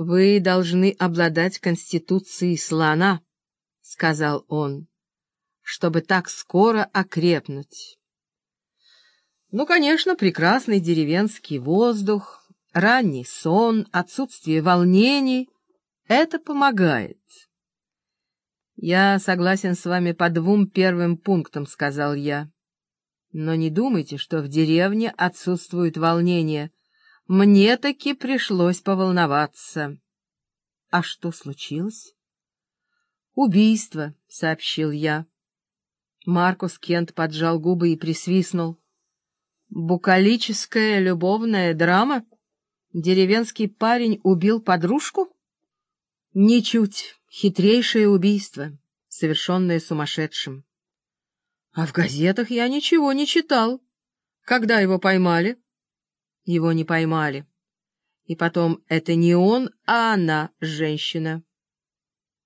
«Вы должны обладать конституцией слона», — сказал он, — «чтобы так скоро окрепнуть». Ну, конечно, прекрасный деревенский воздух, ранний сон, отсутствие волнений — это помогает. «Я согласен с вами по двум первым пунктам», — сказал я. «Но не думайте, что в деревне отсутствует волнение». Мне таки пришлось поволноваться. — А что случилось? — Убийство, — сообщил я. Маркус Кент поджал губы и присвистнул. — Букалическая любовная драма? Деревенский парень убил подружку? — Ничуть. Хитрейшее убийство, совершенное сумасшедшим. — А в газетах я ничего не читал. Когда его поймали? — его не поймали. И потом, это не он, а она, женщина.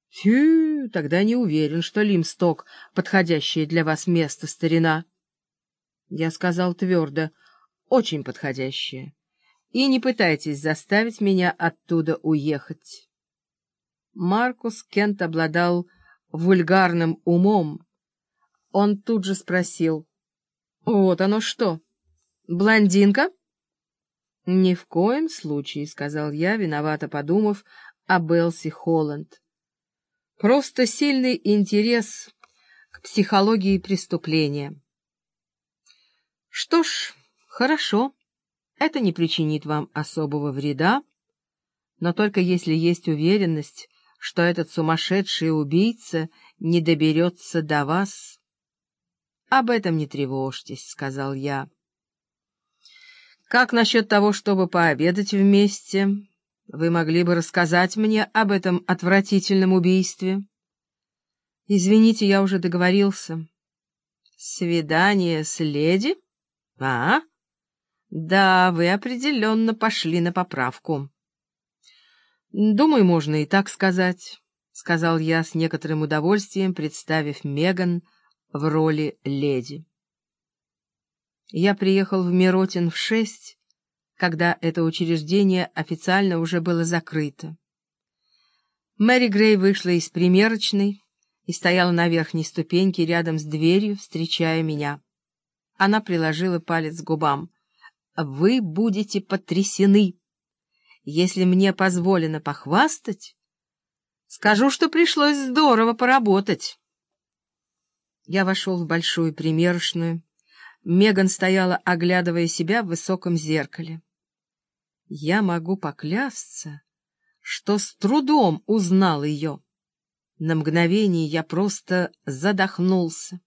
Фью, тогда не уверен, что Лимсток — подходящее для вас место, старина. Я сказал твердо, очень подходящее. И не пытайтесь заставить меня оттуда уехать. Маркус Кент обладал вульгарным умом. Он тут же спросил. — Вот оно что, блондинка? — «Ни в коем случае», — сказал я, виновато подумав об Элси Холланд. «Просто сильный интерес к психологии преступления». «Что ж, хорошо, это не причинит вам особого вреда, но только если есть уверенность, что этот сумасшедший убийца не доберется до вас». «Об этом не тревожьтесь», — сказал я. Как насчет того, чтобы пообедать вместе? Вы могли бы рассказать мне об этом отвратительном убийстве? Извините, я уже договорился. Свидание с леди? А? Да, вы определенно пошли на поправку. Думаю, можно и так сказать, — сказал я с некоторым удовольствием, представив Меган в роли леди. Я приехал в Миротин в шесть, когда это учреждение официально уже было закрыто. Мэри Грей вышла из примерочной и стояла на верхней ступеньке рядом с дверью, встречая меня. Она приложила палец к губам. «Вы будете потрясены. Если мне позволено похвастать, скажу, что пришлось здорово поработать». Я вошел в большую примерочную, Меган стояла, оглядывая себя в высоком зеркале. Я могу поклясться, что с трудом узнал ее. На мгновение я просто задохнулся.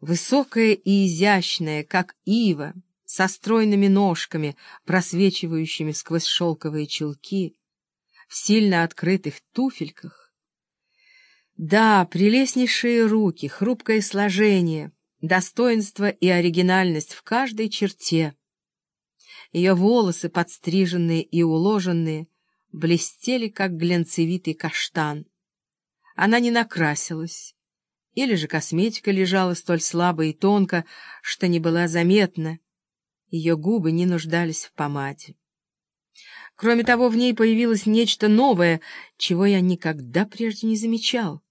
Высокая и изящная, как ива, со стройными ножками, просвечивающими сквозь шелковые чулки, в сильно открытых туфельках. Да, прелестнейшие руки, хрупкое сложение — достоинство и оригинальность в каждой черте. Ее волосы, подстриженные и уложенные, блестели, как глянцевитый каштан. Она не накрасилась, или же косметика лежала столь слабо и тонко, что не была заметна. Ее губы не нуждались в помаде. Кроме того, в ней появилось нечто новое, чего я никогда прежде не замечал.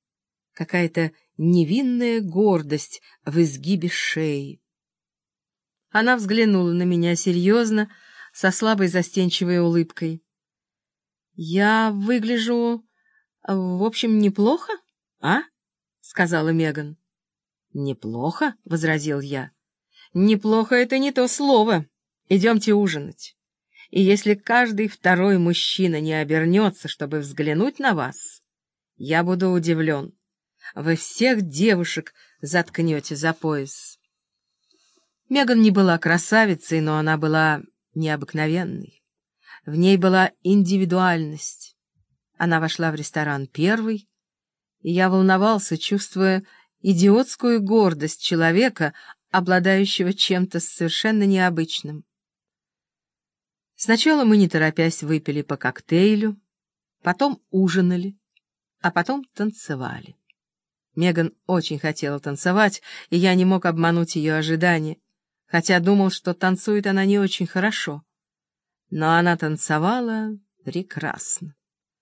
Какая-то невинная гордость в изгибе шеи. Она взглянула на меня серьезно, со слабой застенчивой улыбкой. — Я выгляжу, в общем, неплохо, а? — сказала Меган. — Неплохо, — возразил я. — Неплохо — это не то слово. Идемте ужинать. И если каждый второй мужчина не обернется, чтобы взглянуть на вас, я буду удивлен. Вы всех девушек заткнете за пояс. Меган не была красавицей, но она была необыкновенной. В ней была индивидуальность. Она вошла в ресторан первой, и я волновался, чувствуя идиотскую гордость человека, обладающего чем-то совершенно необычным. Сначала мы, не торопясь, выпили по коктейлю, потом ужинали, а потом танцевали. Меган очень хотела танцевать, и я не мог обмануть ее ожидания, хотя думал, что танцует она не очень хорошо. Но она танцевала Прекрасно.